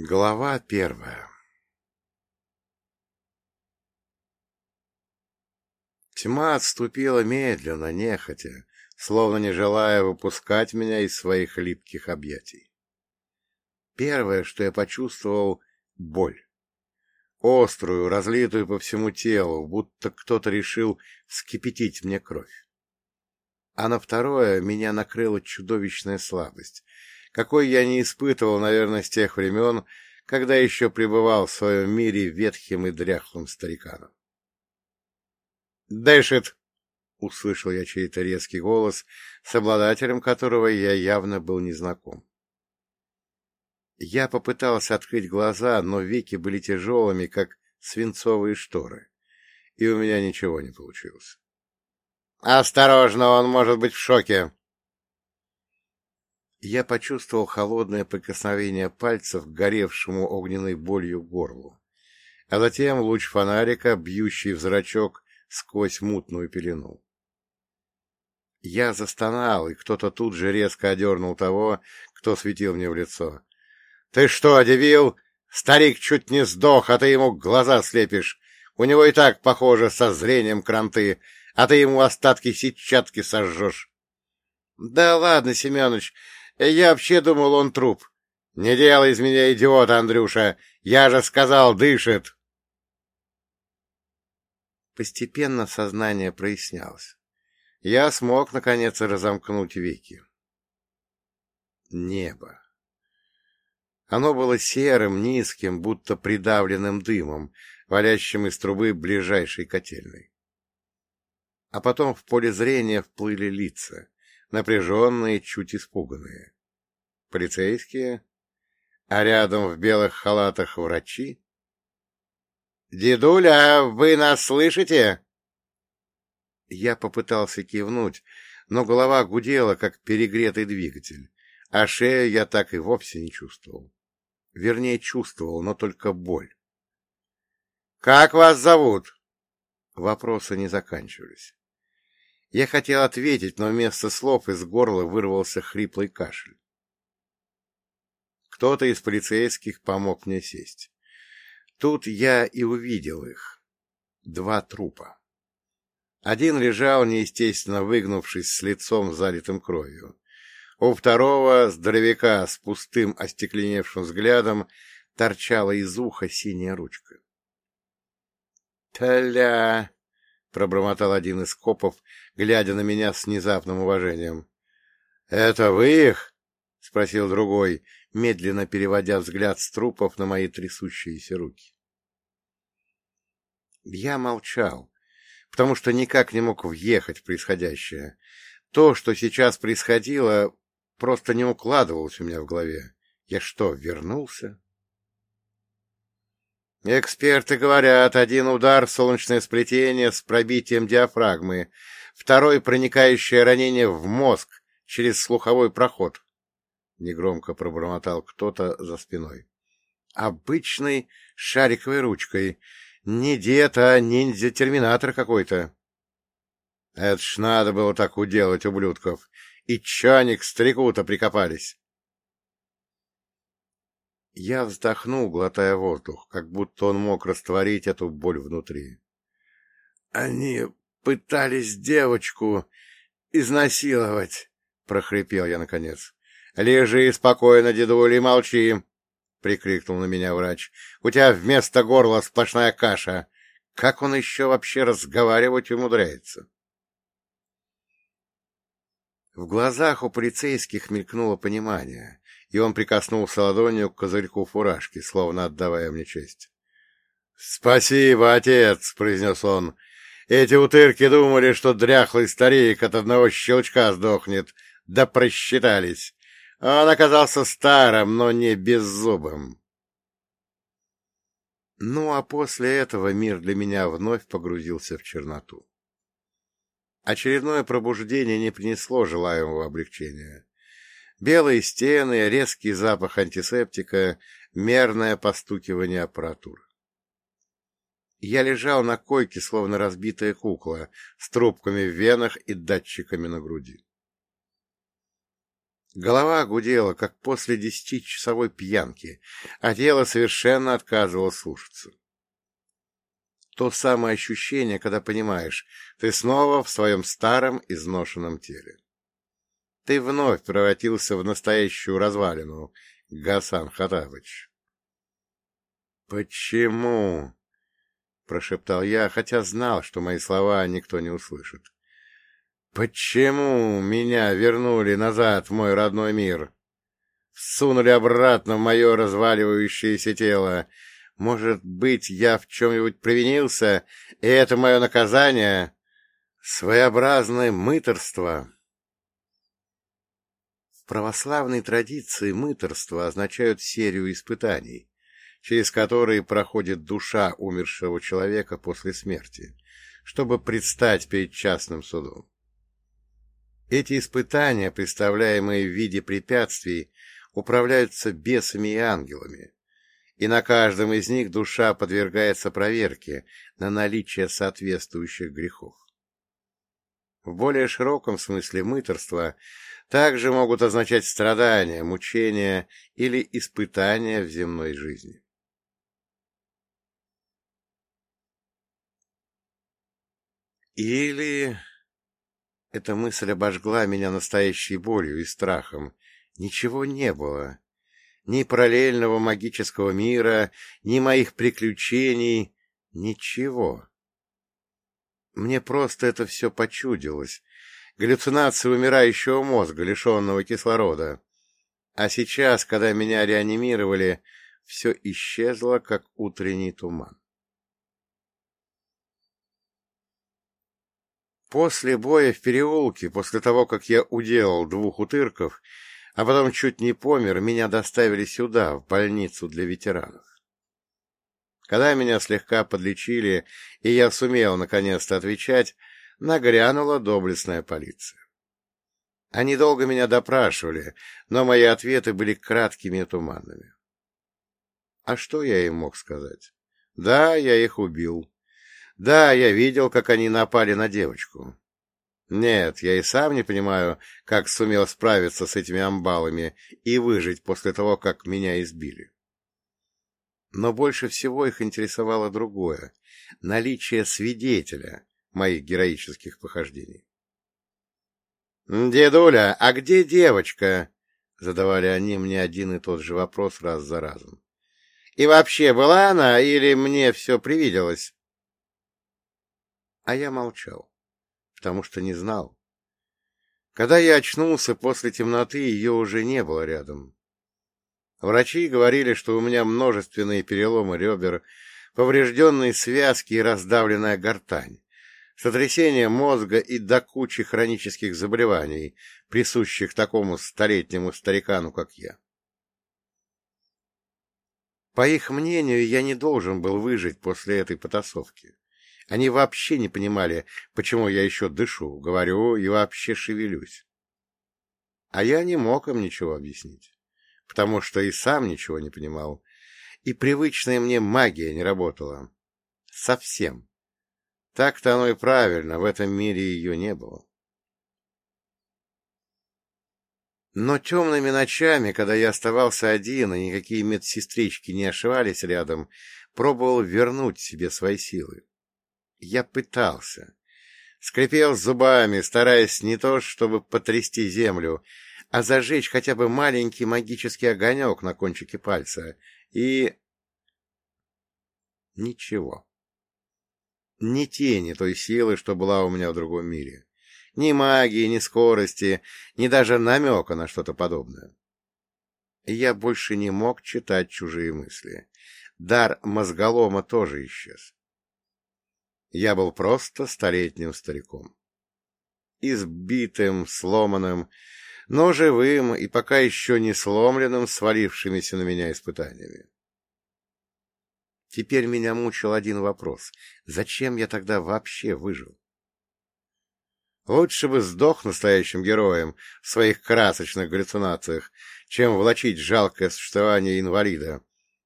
Глава первая Тьма отступила медленно, нехотя, словно не желая выпускать меня из своих липких объятий. Первое, что я почувствовал — боль. Острую, разлитую по всему телу, будто кто-то решил вскипятить мне кровь. А на второе меня накрыла чудовищная слабость — какой я не испытывал, наверное, с тех времен, когда еще пребывал в своем мире ветхим и дряхлым стариканом. «Дышит!» — услышал я чей-то резкий голос, с обладателем которого я явно был незнаком. Я попытался открыть глаза, но веки были тяжелыми, как свинцовые шторы, и у меня ничего не получилось. «Осторожно, он может быть в шоке!» Я почувствовал холодное прикосновение пальцев к горевшему огненной болью горлу, а затем луч фонарика, бьющий в зрачок сквозь мутную пелену. Я застонал, и кто-то тут же резко одернул того, кто светил мне в лицо. — Ты что, дебил? Старик чуть не сдох, а ты ему глаза слепишь. У него и так, похоже, со зрением кранты, а ты ему остатки сетчатки сожжешь. — Да ладно, Семенович, я вообще думал, он труп. Не делай из меня идиота, Андрюша. Я же сказал, дышит. Постепенно сознание прояснялось. Я смог, наконец, разомкнуть веки. Небо. Оно было серым, низким, будто придавленным дымом, валящим из трубы ближайшей котельной. А потом в поле зрения вплыли лица напряженные, чуть испуганные. Полицейские, а рядом в белых халатах врачи. — Дедуля, вы нас слышите? Я попытался кивнуть, но голова гудела, как перегретый двигатель, а шею я так и вовсе не чувствовал. Вернее, чувствовал, но только боль. — Как вас зовут? Вопросы не заканчивались. Я хотел ответить, но вместо слов из горла вырвался хриплый кашель. Кто-то из полицейских помог мне сесть. Тут я и увидел их. Два трупа. Один лежал, неестественно выгнувшись с лицом залитым кровью. У второго, здоровяка с пустым остекленевшим взглядом, торчала из уха синяя ручка. «Тля!» — пробормотал один из копов, глядя на меня с внезапным уважением. — Это вы их? — спросил другой, медленно переводя взгляд с трупов на мои трясущиеся руки. Я молчал, потому что никак не мог въехать в происходящее. То, что сейчас происходило, просто не укладывалось у меня в голове. Я что, вернулся? Эксперты говорят, один удар солнечное сплетение с пробитием диафрагмы, второй — проникающее ранение в мозг через слуховой проход. Негромко пробормотал кто-то за спиной. Обычной шариковой ручкой. Не дед, а ниндзя-терминатор какой-то. Это ж надо было так уделать, ублюдков. И чаник старику-то прикопались. Я вздохнул, глотая воздух, как будто он мог растворить эту боль внутри. — Они пытались девочку изнасиловать, — прохрипел я наконец. — Лежи спокойно, дедуля, и молчи, — прикрикнул на меня врач. — У тебя вместо горла сплошная каша. Как он еще вообще разговаривать умудряется? В глазах у полицейских мелькнуло понимание и он прикоснулся ладонью к козырьку фуражки, словно отдавая мне честь. — Спасибо, отец, — произнес он. — Эти утырки думали, что дряхлый старик от одного щелчка сдохнет, да просчитались. Он оказался старым, но не беззубым. Ну, а после этого мир для меня вновь погрузился в черноту. Очередное пробуждение не принесло желаемого облегчения. Белые стены, резкий запах антисептика, мерное постукивание аппаратуры. Я лежал на койке, словно разбитая кукла, с трубками в венах и датчиками на груди. Голова гудела, как после десятичасовой пьянки, а тело совершенно отказывало слушаться. То самое ощущение, когда понимаешь, ты снова в своем старом изношенном теле. Ты вновь превратился в настоящую развалину, Гасан Хатабыч. «Почему?» — прошептал я, хотя знал, что мои слова никто не услышит. «Почему меня вернули назад в мой родной мир? Всунули обратно в мое разваливающееся тело. Может быть, я в чем-нибудь провинился, и это мое наказание? Своеобразное мыторство?» Православной традиции мыторство означают серию испытаний, через которые проходит душа умершего человека после смерти, чтобы предстать перед частным судом. Эти испытания, представляемые в виде препятствий, управляются бесами и ангелами, и на каждом из них душа подвергается проверке на наличие соответствующих грехов. В более широком смысле мыторства также могут означать страдания, мучения или испытания в земной жизни. Или эта мысль обожгла меня настоящей болью и страхом. Ничего не было. Ни параллельного магического мира, ни моих приключений, ничего. Мне просто это все почудилось. Галлюцинации умирающего мозга, лишенного кислорода. А сейчас, когда меня реанимировали, все исчезло, как утренний туман. После боя в переулке, после того, как я уделал двух утырков, а потом чуть не помер, меня доставили сюда, в больницу для ветеранов. Когда меня слегка подлечили, и я сумел наконец-то отвечать, нагрянула доблестная полиция. Они долго меня допрашивали, но мои ответы были краткими и туманными. А что я им мог сказать? Да, я их убил. Да, я видел, как они напали на девочку. Нет, я и сам не понимаю, как сумел справиться с этими амбалами и выжить после того, как меня избили. Но больше всего их интересовало другое — наличие свидетеля моих героических похождений. «Дедуля, а где девочка?» — задавали они мне один и тот же вопрос раз за разом. «И вообще, была она или мне все привиделось?» А я молчал, потому что не знал. Когда я очнулся после темноты, ее уже не было рядом. Врачи говорили, что у меня множественные переломы ребер, поврежденные связки и раздавленная гортань, сотрясение мозга и до кучи хронических заболеваний, присущих такому столетнему старикану, как я. По их мнению, я не должен был выжить после этой потасовки. Они вообще не понимали, почему я еще дышу, говорю и вообще шевелюсь. А я не мог им ничего объяснить, потому что и сам ничего не понимал, и привычная мне магия не работала. Совсем. Так-то оно и правильно, в этом мире ее не было. Но темными ночами, когда я оставался один, и никакие медсестрички не ошивались рядом, пробовал вернуть себе свои силы. Я пытался. Скрипел зубами, стараясь не то, чтобы потрясти землю, а зажечь хотя бы маленький магический огонек на кончике пальца. И... Ничего. Ни тени той силы, что была у меня в другом мире. Ни магии, ни скорости, ни даже намека на что-то подобное. Я больше не мог читать чужие мысли. Дар мозголома тоже исчез. Я был просто столетним стариком. Избитым, сломанным, но живым и пока еще не сломленным свалившимися на меня испытаниями. Теперь меня мучил один вопрос. Зачем я тогда вообще выжил? Лучше бы сдох настоящим героем в своих красочных галлюцинациях, чем влачить жалкое существование инвалида,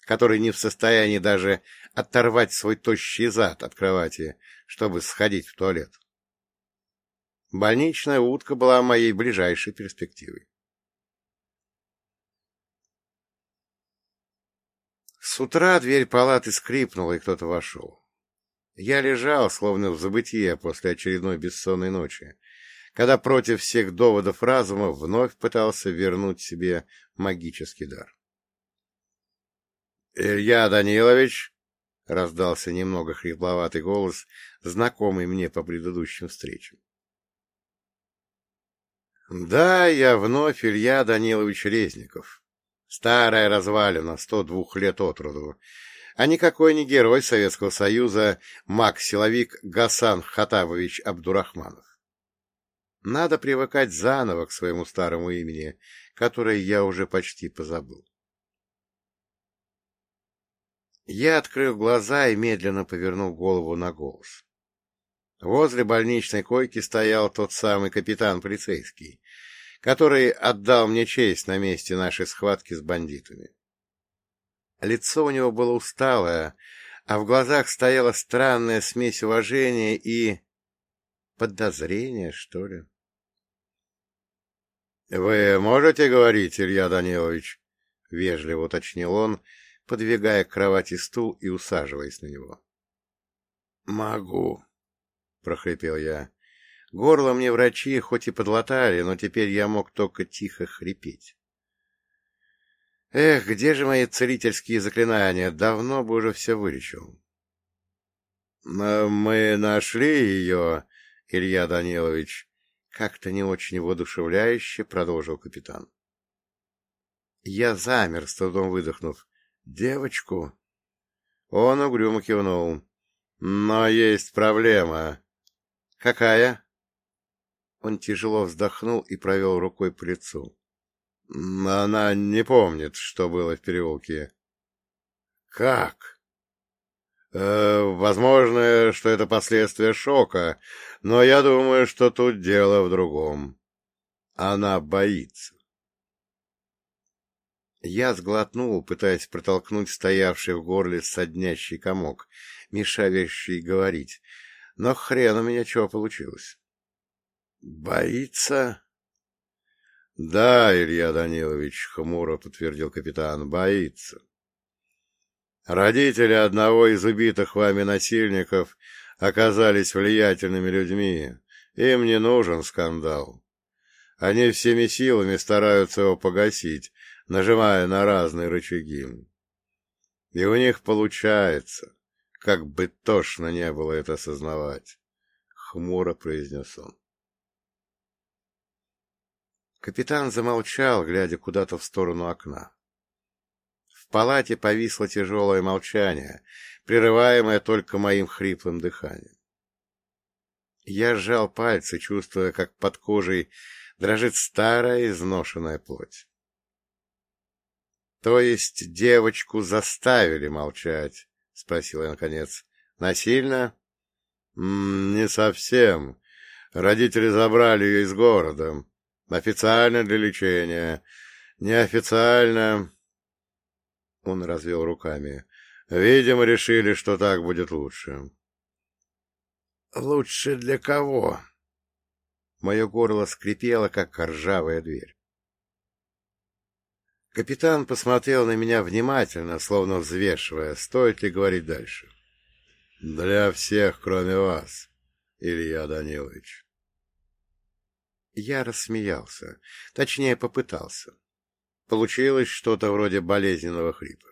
который не в состоянии даже оторвать свой тощий зад от кровати, чтобы сходить в туалет. Больничная утка была моей ближайшей перспективой. С утра дверь палаты скрипнула, и кто-то вошел. Я лежал, словно в забытие после очередной бессонной ночи, когда против всех доводов разума вновь пытался вернуть себе магический дар. — Илья Данилович! — раздался немного хрипловатый голос, знакомый мне по предыдущим встречам. Да, я вновь Илья Данилович Резников. Старая развалина, сто двух лет от роду, а никакой не герой Советского Союза, маг-силовик Гасан Хатабович Абдурахманов. Надо привыкать заново к своему старому имени, которое я уже почти позабыл. Я открыл глаза и медленно повернул голову на голос. Возле больничной койки стоял тот самый капитан полицейский, который отдал мне честь на месте нашей схватки с бандитами. Лицо у него было усталое, а в глазах стояла странная смесь уважения и... подозрения, что ли. — Вы можете говорить, Илья Данилович? — вежливо уточнил он, подвигая к кровати стул и усаживаясь на него. — Могу, — прохрипел я. Горло мне врачи хоть и подлатали, но теперь я мог только тихо хрипеть. Эх, где же мои целительские заклинания? Давно бы уже все вылечил. — Мы нашли ее, Илья Данилович, — как-то не очень воодушевляюще продолжил капитан. Я замер, с трудом выдохнув. «Девочку?» Он угрюмо кивнул. «Но есть проблема». «Какая?» Он тяжело вздохнул и провел рукой по лицу. «Она не помнит, что было в переулке». «Как?» э, «Возможно, что это последствия шока, но я думаю, что тут дело в другом. Она боится». Я сглотнул, пытаясь протолкнуть стоявший в горле соднящий комок, мешающий говорить, но хрен у меня чего получилось. — Боится? — Да, Илья Данилович, — хмуро подтвердил капитан, — боится. Родители одного из убитых вами насильников оказались влиятельными людьми. Им не нужен скандал. Они всеми силами стараются его погасить, нажимая на разные рычаги. И у них получается, как бы тошно не было это осознавать, — хмуро произнес он. Капитан замолчал, глядя куда-то в сторону окна. В палате повисло тяжелое молчание, прерываемое только моим хриплым дыханием. Я сжал пальцы, чувствуя, как под кожей дрожит старая изношенная плоть. То есть девочку заставили молчать? — спросил я наконец. — Насильно? — Не совсем. Родители забрали ее из города. Официально для лечения. Неофициально... Он развел руками. Видимо, решили, что так будет лучше. — Лучше для кого? Мое горло скрипело, как ржавая дверь. Капитан посмотрел на меня внимательно, словно взвешивая, стоит ли говорить дальше. — Для всех, кроме вас, Илья Данилович. Я рассмеялся, точнее, попытался. Получилось что-то вроде болезненного хрипа.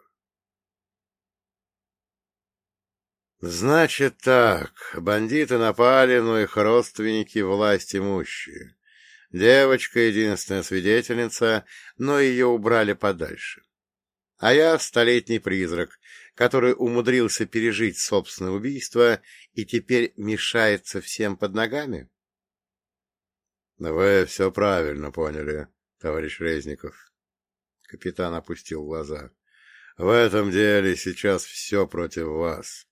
Значит так, бандиты напали, но их родственники власть имущие. Девочка — единственная свидетельница, но ее убрали подальше. А я — столетний призрак, который умудрился пережить собственное убийство и теперь мешается всем под ногами? — Вы все правильно поняли, товарищ Резников. Капитан опустил глаза. — В этом деле сейчас все против вас.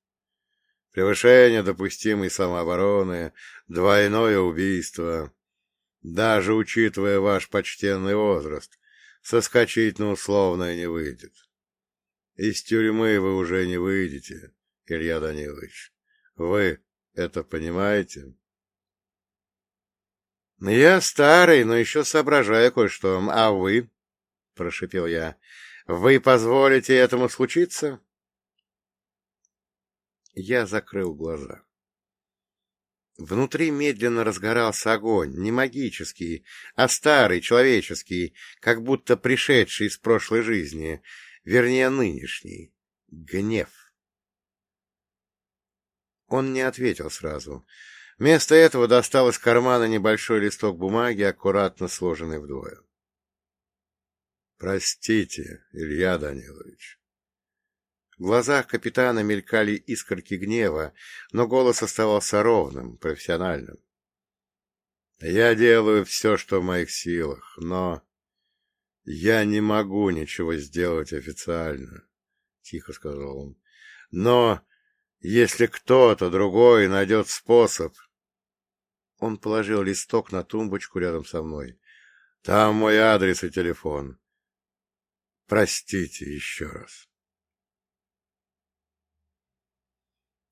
Превышение допустимой самообороны, двойное убийство даже учитывая ваш почтенный возраст, соскочить на условное не выйдет. Из тюрьмы вы уже не выйдете, Илья Данилович. Вы это понимаете? Я старый, но еще соображаю кое-что. А вы? — прошепел я. Вы позволите этому случиться? Я закрыл глаза. Внутри медленно разгорался огонь, не магический, а старый, человеческий, как будто пришедший из прошлой жизни, вернее, нынешний. Гнев. Он не ответил сразу. Вместо этого достал из кармана небольшой листок бумаги, аккуратно сложенный вдвое. — Простите, Илья Данилович. В глазах капитана мелькали искорки гнева, но голос оставался ровным, профессиональным. «Я делаю все, что в моих силах, но я не могу ничего сделать официально», — тихо сказал он. «Но если кто-то другой найдет способ...» Он положил листок на тумбочку рядом со мной. «Там мой адрес и телефон. Простите еще раз».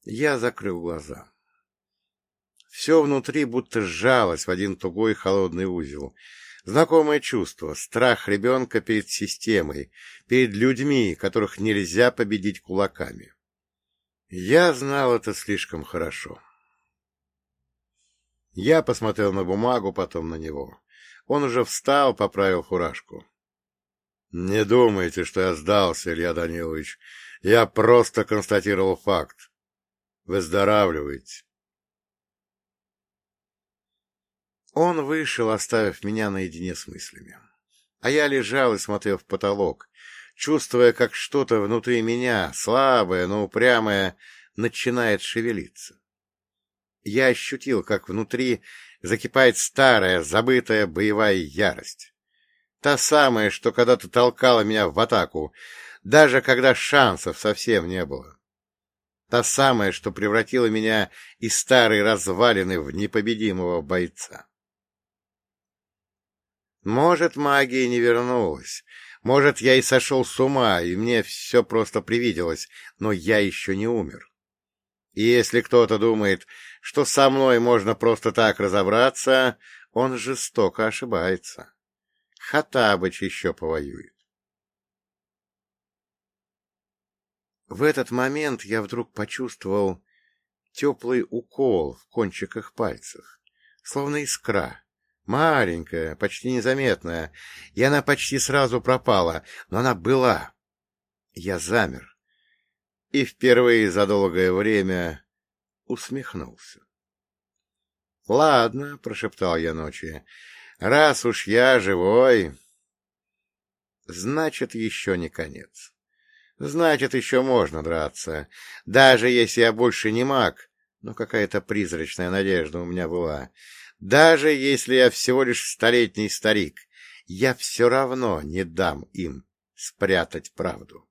Я закрыл глаза. Все внутри будто сжалось в один тугой холодный узел. Знакомое чувство, страх ребенка перед системой, перед людьми, которых нельзя победить кулаками. Я знал это слишком хорошо. Я посмотрел на бумагу, потом на него. Он уже встал, поправил фуражку. — Не думайте, что я сдался, Илья Данилович. Я просто констатировал факт. Выздоравливайте. Он вышел, оставив меня наедине с мыслями. А я лежал и смотрел в потолок, чувствуя, как что-то внутри меня, слабое, но упрямое, начинает шевелиться. Я ощутил, как внутри закипает старая, забытая боевая ярость. Та самая, что когда-то толкала меня в атаку, даже когда шансов совсем не было. Та самая, что превратила меня из старой развалины в непобедимого бойца. Может, магия не вернулась. Может, я и сошел с ума, и мне все просто привиделось, но я еще не умер. И если кто-то думает, что со мной можно просто так разобраться, он жестоко ошибается. Хатабыч еще повоюет. В этот момент я вдруг почувствовал теплый укол в кончиках пальцев, словно искра, маленькая, почти незаметная, и она почти сразу пропала, но она была. Я замер и впервые за долгое время усмехнулся. — Ладно, — прошептал я ночью, — раз уж я живой, значит, еще не конец. Значит, еще можно драться. Даже если я больше не маг, но какая-то призрачная надежда у меня была. Даже если я всего лишь столетний старик, я все равно не дам им спрятать правду.